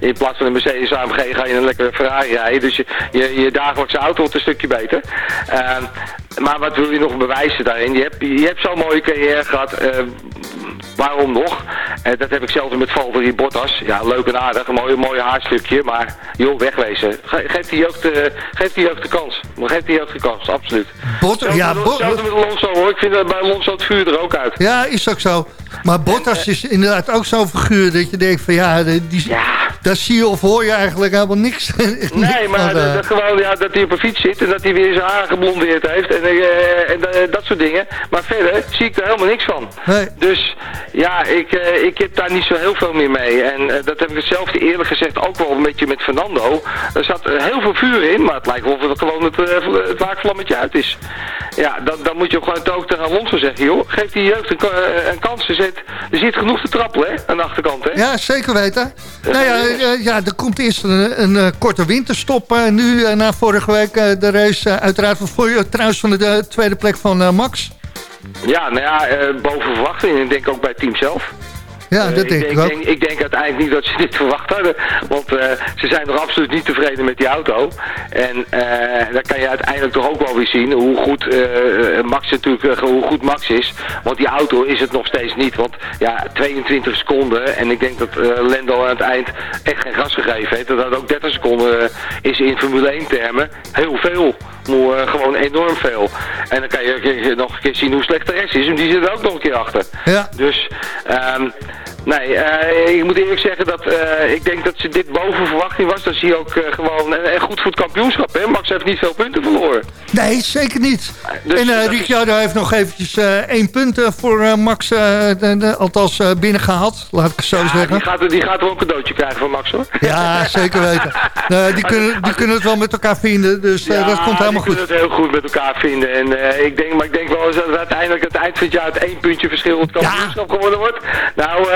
In plaats van een Mercedes AMG ga je een lekkere Ferrari rijden. Dus je, je, je dagelijkse auto wordt een stukje beter. Ehm, maar wat wil je nog bewijzen daarin? Je hebt, je hebt zo'n mooie carrière gehad. eh, waarom nog? Eh, dat heb ik zelf met Valtteri Bottas. Ja, leuk en aardig. Een mooi, mooi haarstukje. Maar joh, wegwezen. Ge- geef, die jeugd, eh, geef die jeugd de kans. Geef die jeugd de kans, absoluut. Bot, ja, hetzelfde met Alonso hoor. Ik vind dat bij Alonso het vuur er ook uit. Ja, is ook zo. Maar Bottas is inderdaad ook zo'n figuur dat je denkt van ja, die, daar zie je of hoor je eigenlijk helemaal niks. niks Nee, maar dat, eh. dat gewoon, ja, dat hij op een fiets zit en dat hij weer zijn haar geblondeerd heeft en, eh, en eh, dat soort dingen. Maar verder zie ik er helemaal niks van. Nee. Dus ja, ik, ik heb daar niet zo heel veel meer mee. En dat heb ik hetzelfde eerlijk gezegd ook wel een beetje met Fernando. Er zat heel veel vuur in, maar het lijkt wel of het gewoon het, het waakvlammetje uit is. Ja, dan, dan moet je ook gewoon ook tegen Alonso zeggen, joh. Geef die jeugd een, een kans. Er er zit genoeg te trappelen, hè, aan de achterkant, hè. Ja, zeker weten. Nou ja, eh, ja, er komt eerst een, een eh, korte winterstop eh, nu eh, na vorige week. eh, de race eh, uiteraard voor, je trouwens van de, de tweede plek van eh, Max. Ja, nou ja, eh, boven verwachting. Ik denk ook bij het team zelf. Ja, Eh, dat denk ik ook. denk, ik denk uiteindelijk niet dat ze dit verwacht hadden. Want eh, ze zijn nog absoluut niet tevreden met die auto. En eh, dan kan je uiteindelijk toch ook wel weer zien hoe goed Max natuurlijk, hoe goed Max is. Want die auto is het nog steeds niet. Want ja, 22 seconden. En ik denk dat Lendo aan het eind echt geen gas gegeven heeft. Dat dat ook 30 seconden is in Formule 1 termen heel veel. Maar, eh, gewoon enorm veel. En dan kan je, nog een keer zien hoe slecht de rest is. En die zit er ook nog een keer achter. Ja. Dus, ehm, nee, eh, ik moet eerlijk zeggen dat eh, ik denk dat ze dit boven verwachting was. Dan zie je ook eh, gewoon, en, en goed voor het kampioenschap, hè. Max heeft niet veel punten verloren. Nee, zeker niet. Dus en dat Ricciardo heeft nog eventjes één punt voor Max, de- de- althans eh, binnengehaald, laat ik het zo Ja, zeggen. die gaat, die gaat wel een cadeautje krijgen van Max, hoor. Ja, zeker weten. Die, kunnen, die kunnen het wel met elkaar vinden, dus dat komt helemaal die goed. kunnen het heel goed met elkaar vinden. En ik denk, maar ik denk wel eens dat het uiteindelijk het eind van het jaar het één puntje verschil het kampioenschap geworden wordt. Nou,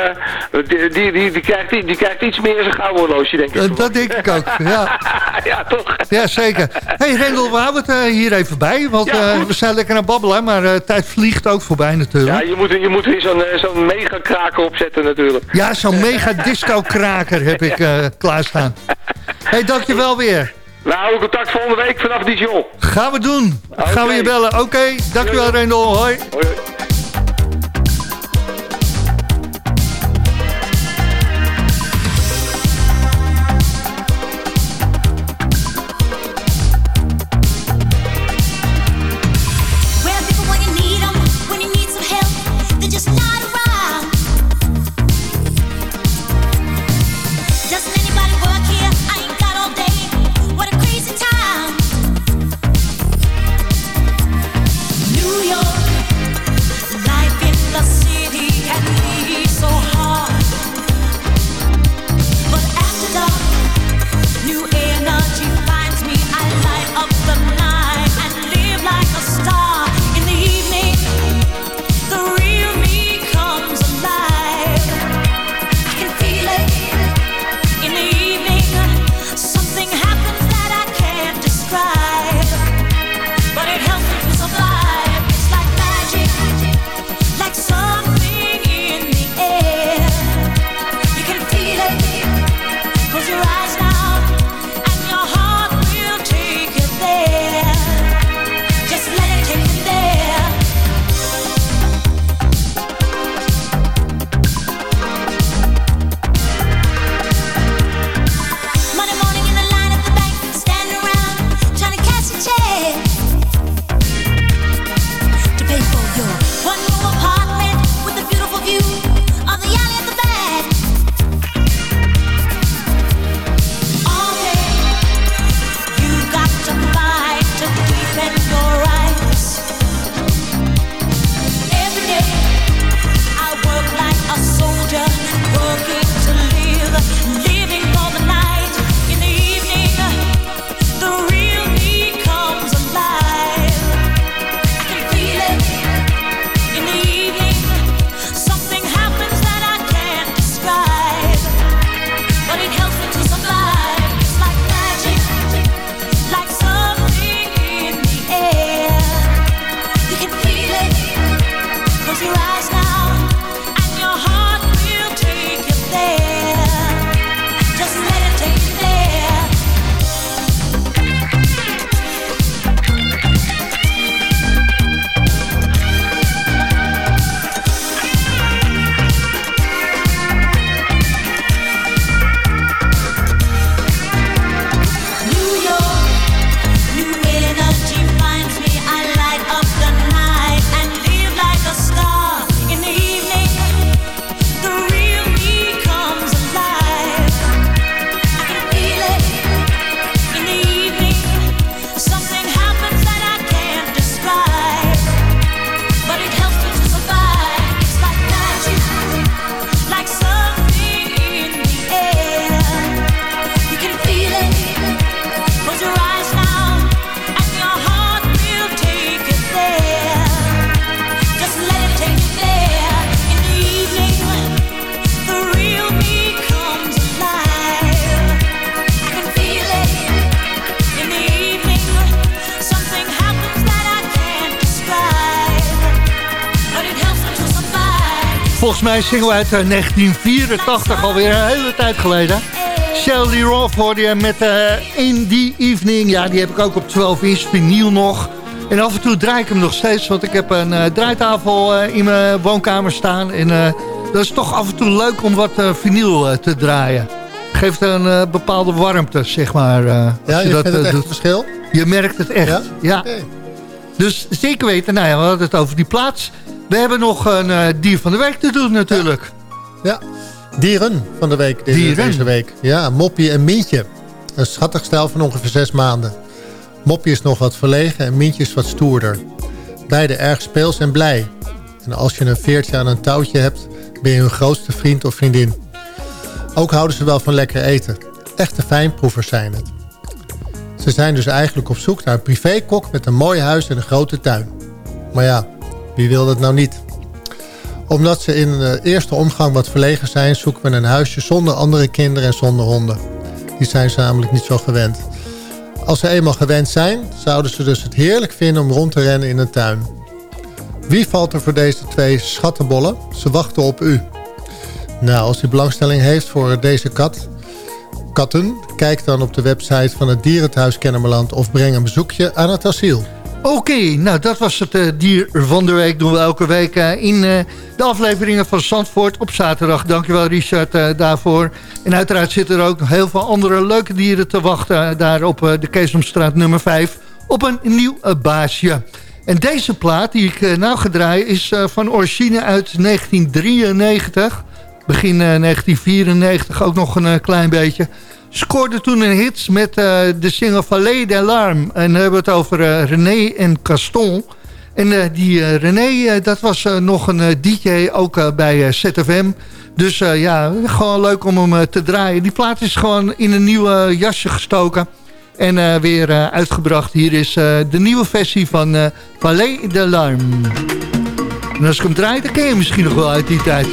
die, die, die, die, krijgt, die, die krijgt iets meer zijn gouden horloge, denk ik. Eh, dat denk ik ook, ja. ja, toch? Ja, zeker. hey, Rendel, we houden het eh, hier even bij, want Ja, eh, we zijn lekker aan babbelen, maar eh, tijd vliegt ook voorbij natuurlijk. Ja, je moet, je moet weer zo'n eh, zo'n mega kraker opzetten natuurlijk. Ja, zo'n mega disco-kraker heb ik eh, klaarstaan. hey, dankjewel weer. We houden contact volgende week vanaf Dijon. Gaan we doen. Gaan we je bellen. Oké, dankjewel Rendel. Hoi. Hoi. Single uit eh, 1984, alweer een hele tijd geleden. Shelly Roth hoorde je met eh, In The Evening. Ja, die heb ik ook op 12 inch vinyl nog. En af en toe draai ik hem nog steeds, want ik heb een eh, draaitafel eh, in mijn woonkamer staan. En eh, dat is toch af en toe leuk om wat eh, vinyl eh, te draaien. Geeft een eh, bepaalde warmte, zeg maar. eh, Ja, je, dat vindt het eh, echt doet. verschil? Je merkt het echt, Ja? Dus zeker weten, nou ja, we hadden het over die plaats. We hebben nog een eh, dier van de week te doen natuurlijk. Ja, dieren van de week deze, Dieren? deze week. Ja, Moppie en Mientje. Een schattig stijl van ongeveer zes maanden. Moppie is nog wat verlegen en Mientje is wat stoerder. Beide erg speels en blij. En als je een veertje aan een touwtje hebt, ben je hun grootste vriend of vriendin. Ook houden ze wel van lekker eten. Echte fijnproevers zijn het. Ze zijn dus eigenlijk op zoek naar een privékok met een mooi huis en een grote tuin. Maar ja, wie wil dat nou niet? Omdat ze in de eerste omgang wat verlegen zijn... zoeken we een huisje zonder andere kinderen en zonder honden. Die zijn ze namelijk niet zo gewend. Als ze eenmaal gewend zijn... zouden ze dus het heerlijk vinden om rond te rennen in een tuin. Wie valt er voor deze twee schattenbollen? Ze wachten op u. Nou, als u belangstelling heeft voor deze kat... katten... kijk dan op de website van het Dierenthuis Kennemerland... of breng een bezoekje aan het asiel. Oké, nou dat was het eh, dier van de week. Doen we elke week eh, in eh, de afleveringen van Zandvoort op zaterdag. Dankjewel Richard daarvoor. En uiteraard zitten er ook heel veel andere leuke dieren te wachten... daar op de Keesomstraat nummer 5 op een nieuw baasje. En deze plaat die ik nou ga draaien is van origine uit 1993. Begin eh, 1994 ook nog een klein beetje. Scoorde toen een hit met eh, de single Valet d'Alarme. En dan hebben het over eh, René en Caston. En eh, die René, dat was nog een DJ ook bij ZFM. Dus ja, gewoon leuk om hem te draaien. Die plaat is gewoon in een nieuw jasje gestoken. En weer uitgebracht. Hier is de nieuwe versie van eh Valet d'Alarme. En als ik hem draai, dan ken je misschien nog wel uit die tijd.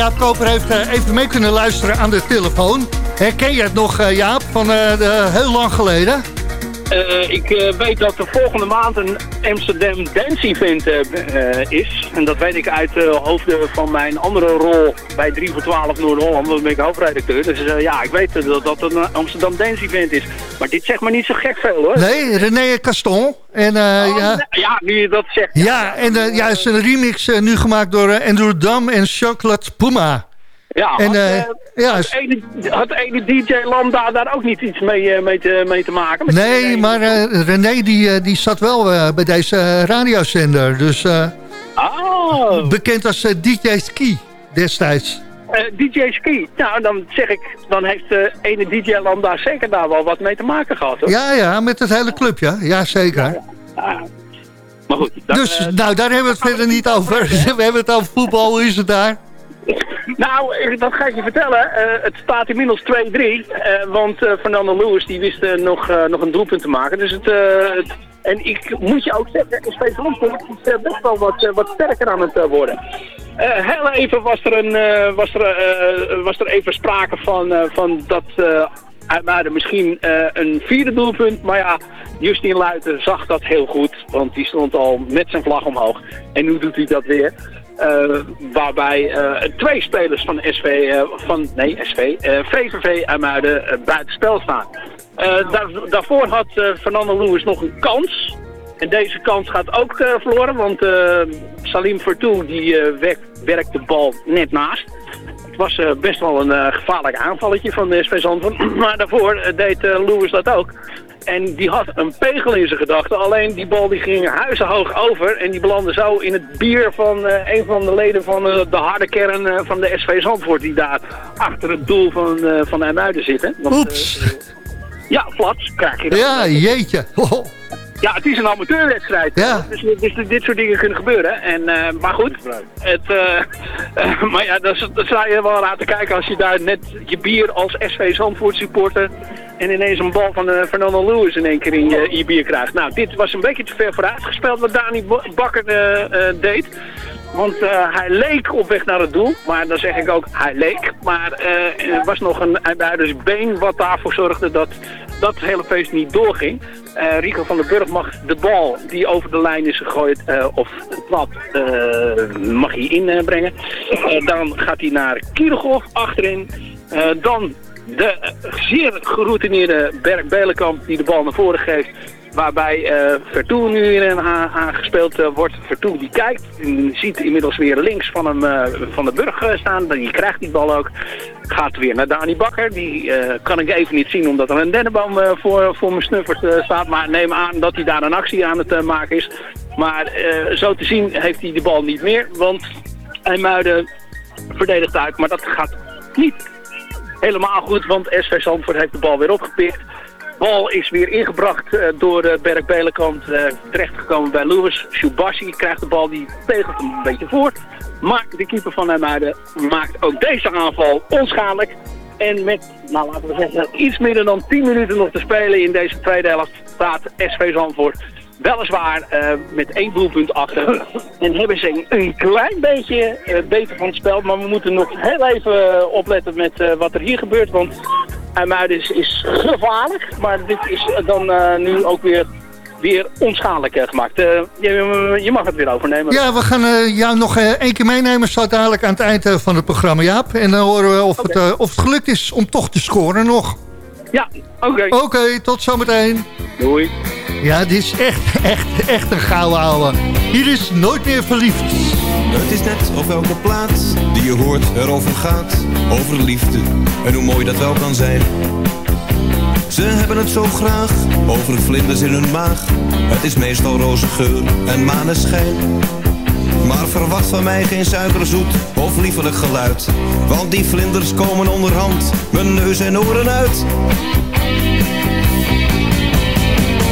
Jaap Koper heeft eh, even mee kunnen luisteren aan de telefoon. Herken je het nog, eh, Jaap, van eh, heel lang geleden? Ik weet dat er volgende maand een Amsterdam Dance Event is. En dat weet ik uit de hoofden van mijn andere rol bij 3 voor 12 Noord-Holland. Dan ben ik hoofdredacteur. Dus ja, ik weet dat dat een Amsterdam Dance Event is. Maar dit zegt maar niet zo gek veel hoor. Nee, René Caston. En, eh, Oh, ja, nee, ja, nu je dat zegt. ja, en uh, ja, is een remix uh, nu gemaakt door Andrew Dam en Chocolate Puma. Ja, en, had, ja, had, ene, had ene DJ Lambda daar ook niet iets mee, mee, te, mee te maken? Met nee, maar René die, die zat wel bij deze radiozender. Dus oh. bekend als DJ Ski destijds. Uh, DJ Ski. Nou, dan zeg ik, dan heeft uh, ene DJ Lambda zeker daar wel wat mee te maken gehad, hoor. Ja, ja, met het hele clubje. Ja, zeker. Ja, ja. Maar goed. Dan, dus, uh, nou, daar hebben we het verder niet over. we hebben het over voetbal. Hoe is het daar? Nou, dat ga ik je vertellen. het staat inmiddels 2-3. want Fernando Lewis die wist nog, nog een doelpunt te maken. Dus het... het en ik moet je ook zeggen, SV Zandvoort is best wel wat, wat sterker aan het worden. Uh, heel even was er, een, uh, was er, uh, was er even sprake van, van dat Uitmuiden misschien een vierde doelpunt. Maar ja, Justin Luiten zag dat heel goed. Want die stond al met zijn vlag omhoog. En nu doet hij dat weer. waarbij twee spelers van SV, van, nee SV, VVV Uitmuiden buitenspel staan. Daar, daarvoor had Fernando Lewis nog een kans. En deze kans gaat ook uh, verloren, want uh, Salim Vertoe die uh, werkt, werkt de bal net naast. Het was best wel een gevaarlijk aanvalletje van de SV Zandvoort, maar daarvoor deed Lewis dat ook. En die had een pegel in zijn gedachten, alleen die bal die ging huizenhoog over en die belandde zo in het bier van een van de leden van de harde kern van de SV Zandvoort die daar achter het doel van, van IJmuiden zitten. Want, Oeps! ja, plat krijg je dat. Ja, jeetje. Oh. Ja, het is een amateurwedstrijd. Ja. Dus, dus, dit soort dingen kunnen gebeuren. En, uh, maar goed, het, uh, uh, maar ja, dan sta je wel aan te kijken als je daar net je bier als SV Zandvoort supporter en ineens een bal van Fernando Lewis in één keer in je, je, bier krijgt. Nou, dit was een beetje te ver vooruit gespeeld wat Dani Bakker deed. Want hij leek op weg naar het doel, maar dan zeg ik ook hij leek. Maar er was nog een uitbuiders been wat daarvoor zorgde dat dat hele feest niet doorging. Uh, Rico van der Burg mag de bal die over de lijn is gegooid, uh, of plat, uh, mag hij inbrengen. dan gaat hij naar Kierhoff achterin. dan de zeer geroutineerde Berg Belenkamp die de bal naar voren geeft. Waarbij uh, Vertoe nu aangespeeld uh, wordt. Vertoe die kijkt ziet inmiddels weer links van, hem, uh, van de Burg staan. Die krijgt die bal ook. Gaat weer naar Dani Bakker. Die kan ik even niet zien omdat er een dennenboom voor, voor mijn snuffert staat. Maar neem aan dat hij daar een actie aan het maken is. Maar zo te zien heeft hij de bal niet meer. Want IJmuiden verdedigt uit. Maar dat gaat niet helemaal goed. Want SV Zandvoort heeft de bal weer opgepikt bal is weer ingebracht uh, door uh, Berk Belenkamp. Uh, terechtgekomen bij Lewis. Shubashi krijgt de bal, die tegelt hem een beetje voor. Maar de keeper van Nijmuiden maakt ook deze aanval onschadelijk. En met, nou laten we zeggen, iets minder dan 10 minuten nog te spelen in deze tweede helft staat SV Zandvoort weliswaar met één doelpunt achter. En hebben ze een klein beetje beter van het spel. Maar we moeten nog heel even opletten met wat er hier gebeurt. Want IJmuiden is, is gevaarlijk. Maar dit is dan nu ook weer, weer onschadelijk gemaakt. Je, je, mag het weer overnemen. Ja, we gaan jou nog één keer meenemen. Zo dadelijk aan het eind van het programma, Jaap. En dan horen we of, okay. het, of het gelukt is om toch te scoren nog. Ja, oké. Okay. Oké, okay, tot zometeen. Doei. Ja, dit is echt, echt, echt een gouden ouwe. Hier is Nooit meer verliefd. Het is net of elke plaats die je hoort erover gaat. Over liefde en hoe mooi dat wel kan zijn. Ze hebben het zo graag, over vlinders in hun maag. Het is meestal roze geur en maneschijn. Maar verwacht van mij geen suikerzoet of liefelijk geluid. Want die vlinders komen onderhand mijn neus en oren uit.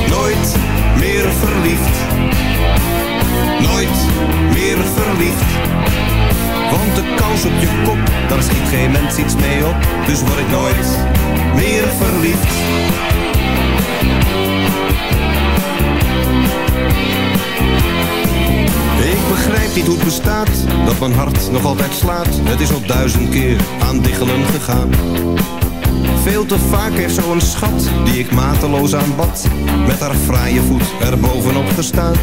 Nooit meer verliefd. Nooit meer verliefd. Want de kans op je kop, daar schiet geen mens iets mee op. Dus word ik nooit meer verliefd. Ik begrijp niet hoe het bestaat, dat mijn hart nog altijd slaat. Het is al duizend keer aan diggelen gegaan. Veel te vaak heeft zo'n schat, die ik mateloos aanbad, met haar fraaie voet er bovenop gestaan.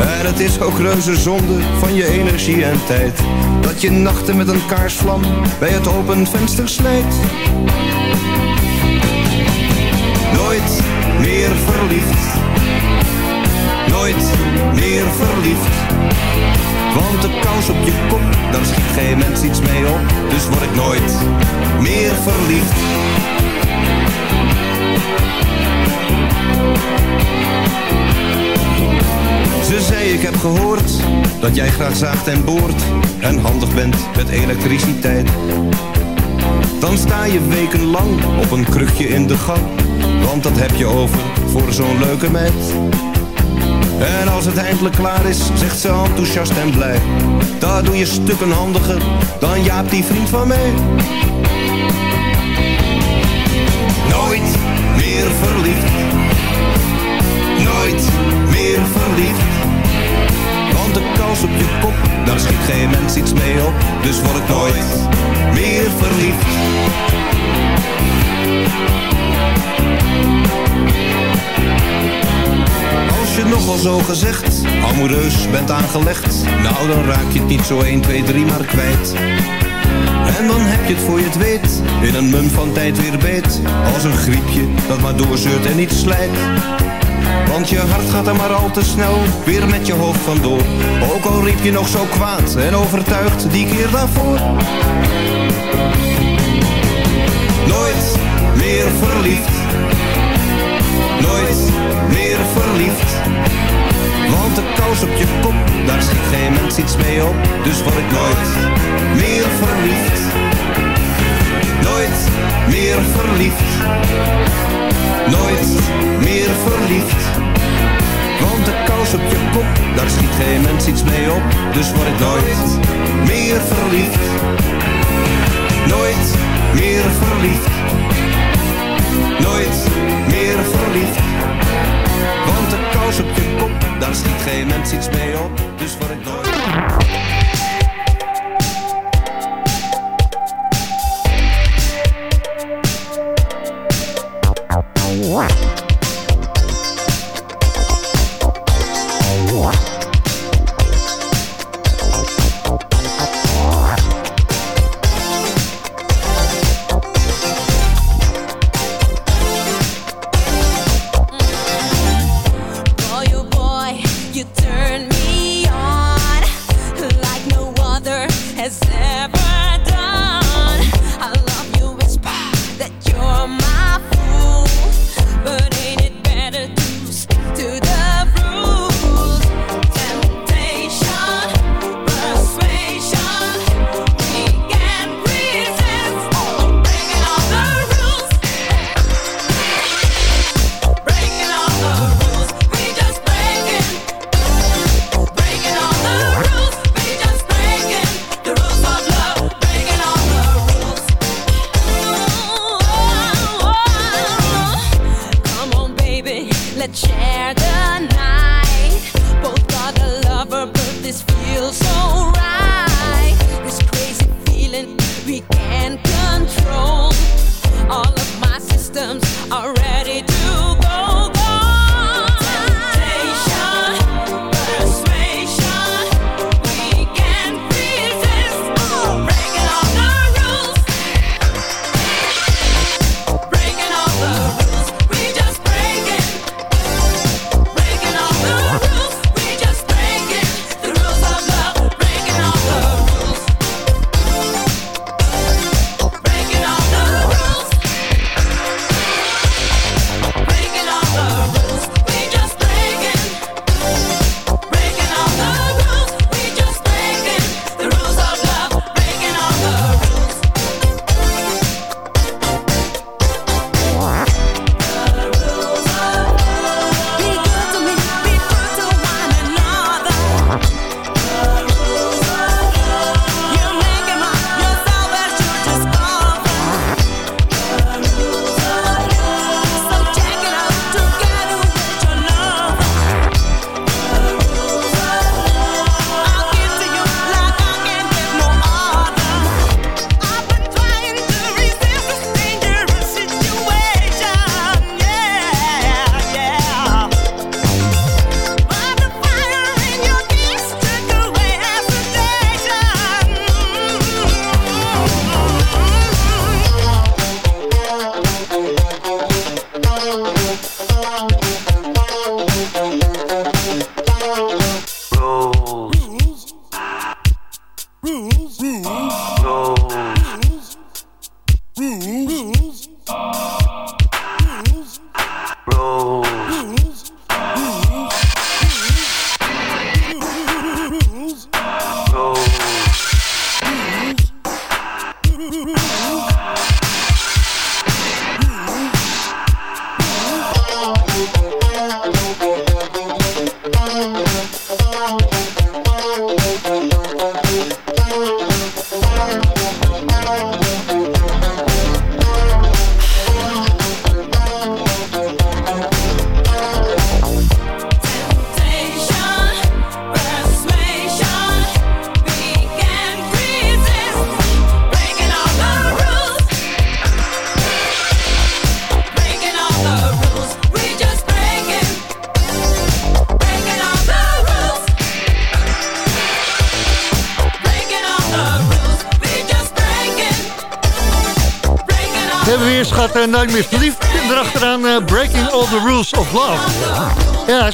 En het is ook reuze zonde van je energie en tijd, dat je nachten met een kaarsvlam bij het open venster slijt. Nooit meer verliefd. Nooit meer verliefd. Want de kous op je kop, daar schiet geen mens iets mee op. Dus word ik nooit meer verliefd. Ze zei ik heb gehoord dat jij graag zaagt en boort en handig bent met elektriciteit. Dan sta je wekenlang op een krukje in de gang, want dat heb je over voor zo'n leuke meid. En als het eindelijk klaar is, zegt ze enthousiast en blij. Daar doe je stukken handiger dan Jaap die vriend van mij. Nooit meer verliefd. Nooit Want de kous op je kop, daar schiet geen mens iets mee op. Dus word ik nooit meer verliefd. Als je nogal zo gezegd amoureus bent aangelegd. Nou dan raak je het niet zo 1, 2, 3 maar kwijt. En dan heb je het voor je het weet In een mum van tijd weer beet. Als een griepje dat maar doorzeurt en niet slijt want je hart gaat er maar al te snel weer met je hoofd vandoor. Ook al riep je nog zo kwaad en overtuigd die keer daarvoor. Nooit meer verliefd. Nooit meer verliefd. Want de kous op je kop, daar schiet geen mens iets mee op. Dus word ik nooit meer verliefd. Nooit meer verliefd. Nooit meer verliefd. Want de kous op je kop, daar schiet geen mens iets mee op. Dus word ik nooit meer verliefd. Nooit meer verliefd. Nooit meer verliefd. Want de kous op je kop, daar schiet geen mens iets mee op. Dus word ik nooit... chair.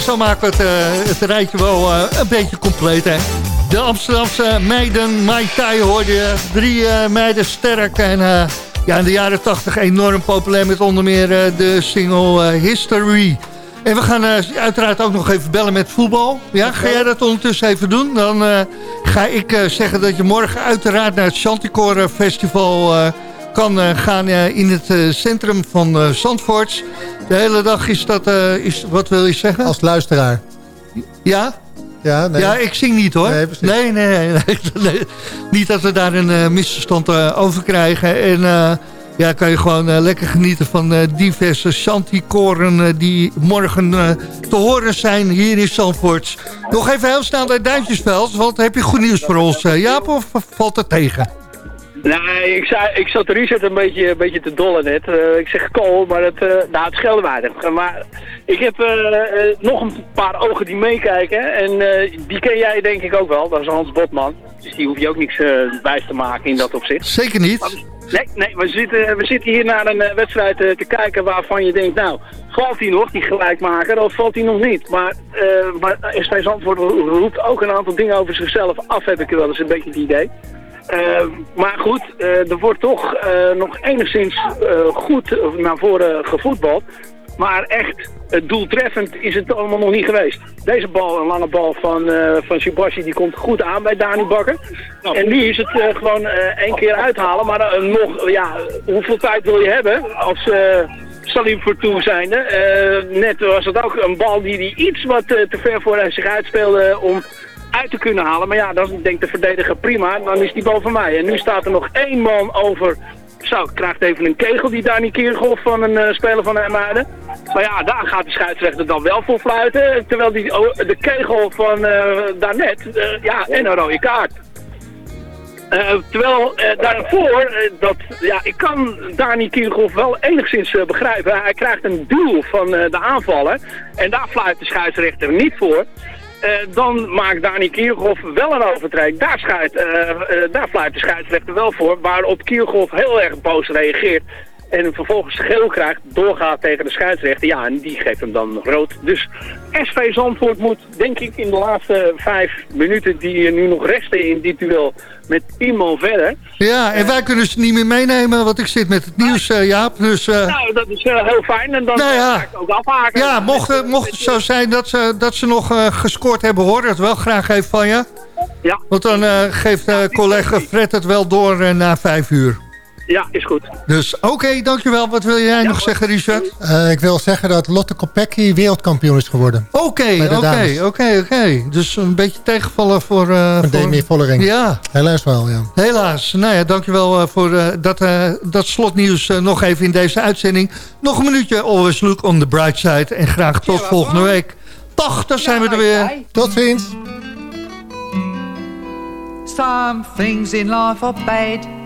Zo maken we het, uh, het rijtje wel een beetje compleet, hè. De Amsterdamse meiden, Mai Tai hoorde je. Drie meiden sterk en ja, in de jaren 80 enorm populair met onder meer de single History. En we gaan uiteraard ook nog even bellen met voetbal. Ja, ga jij dat ondertussen even doen? Dan ga ik zeggen dat je morgen uiteraard naar het Chanticore Festival kan gaan in het centrum van Zandvoort. De hele dag is dat, is, wat wil je zeggen? Als luisteraar. Ja? Ja, nee. ja ik zing niet hoor. Nee, nee, nee, nee, nee, Niet dat we daar een misverstand over krijgen. En ja, kan je gewoon lekker genieten van diverse shantykoren die morgen te horen zijn hier in Zandvoort. Nog even heel snel naar Duintjesveld, want heb je goed nieuws voor ons, Jaap, of valt het tegen? Nee, ik, zei, ik zat Richard een beetje, een beetje te dollen net. Uh, ik zeg kool, maar het, uh, nou, het scheelde waardig. Maar ik heb uh, nog een paar ogen die meekijken. En die ken jij denk ik ook wel. Dat is Hans Botman. Dus die hoef je ook niks wijs te maken in dat opzicht. Zeker niet. nee, nee we, zitten, we zitten hier naar een wedstrijd te kijken waarvan je denkt... nou, valt hij nog, die gelijkmaker, of valt hij nog niet? Maar, maar SV Zandvoort roept ook een aantal dingen over zichzelf af, heb ik wel eens een beetje het idee. Uh, maar goed, uh, er wordt toch uh, nog enigszins goed naar voren gevoetbald. Maar echt doeltreffend is het allemaal nog niet geweest. Deze bal, een lange bal van, van Shibashi, die komt goed aan bij Dani Bakker. En nu is het gewoon één keer uithalen. Maar nog, ja, hoeveel tijd wil je hebben als... Salim voor toe zijnde. net was het ook een bal die, die iets wat te ver voor zich uitspeelde om uit te kunnen halen. Maar ja, dan denkt de verdediger prima, dan is die bal van mij. En nu staat er nog één man over. Zo, krijgt even een kegel die Dani Kiergolf van een uh, speler van Hermuiden. Maar ja, daar gaat de scheidsrechter dan wel voor fluiten. Terwijl die, oh, de kegel van uh, daarnet, uh, ja, en een rode kaart. terwijl daarvoor, dat, ja, ik kan Dani Kiergolf wel enigszins begrijpen. Hij krijgt een duel van de aanvaller. En daar fluit de scheidsrechter niet voor. Uh, dan maakt Dani Kierhoff wel een overtreding. Daar, schuit, uh, uh, daar fluit de scheidsrechter wel voor. Waarop Kierhoff heel erg boos reageert. En vervolgens geel krijgt, doorgaat tegen de scheidsrechter. Ja, en die geeft hem dan rood. Dus SV Zandvoort moet, denk ik, in de laatste vijf minuten die nu nog resten in dit duel met iemand verder. Ja, en wij kunnen ze niet meer meenemen, want ik zit met het nieuws, uh, Jaap. Dus, uh... Nou, dat is uh, heel fijn. En dan nou ja. ga ik ook afhaken. Ja, mocht, mocht het zo zijn dat ze, dat ze nog gescoord hebben, hoor dat wel graag even van je. Ja. Want dan geeft collega Fred het wel door na vijf uur. Ja, is goed. Dus oké, dankjewel. Wat wil jij nog zeggen, Richard? Uh, ik wil zeggen dat Lotte Kopecky wereldkampioen is geworden. Oké, oké, oké, oké. Dus een beetje tegenvallen voor... Uh, voor Demi Vollering. Ja. Helaas wel, ja. Helaas. Nou ja, dankjewel uh, voor uh, dat, dat slotnieuws nog even in deze uitzending. Nog een minuutje. Always look on the bright side. En graag tot volgende week. Toch, daar zijn we er weer. Tot ziens. Some things in life are bad.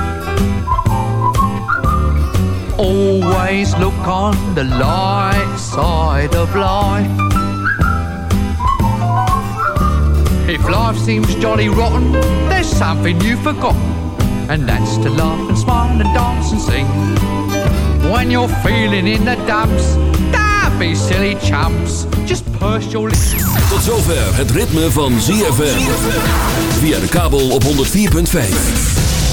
Always look on the light side of life. If life seems jolly rotten, there's something you've forgotten, and that's to laugh and smile and dance and sing. When you're feeling in the dumps, don't be silly chumps. Just purse your lips. Tot zover het ritme van ZFM. Via de kabel op 104.5.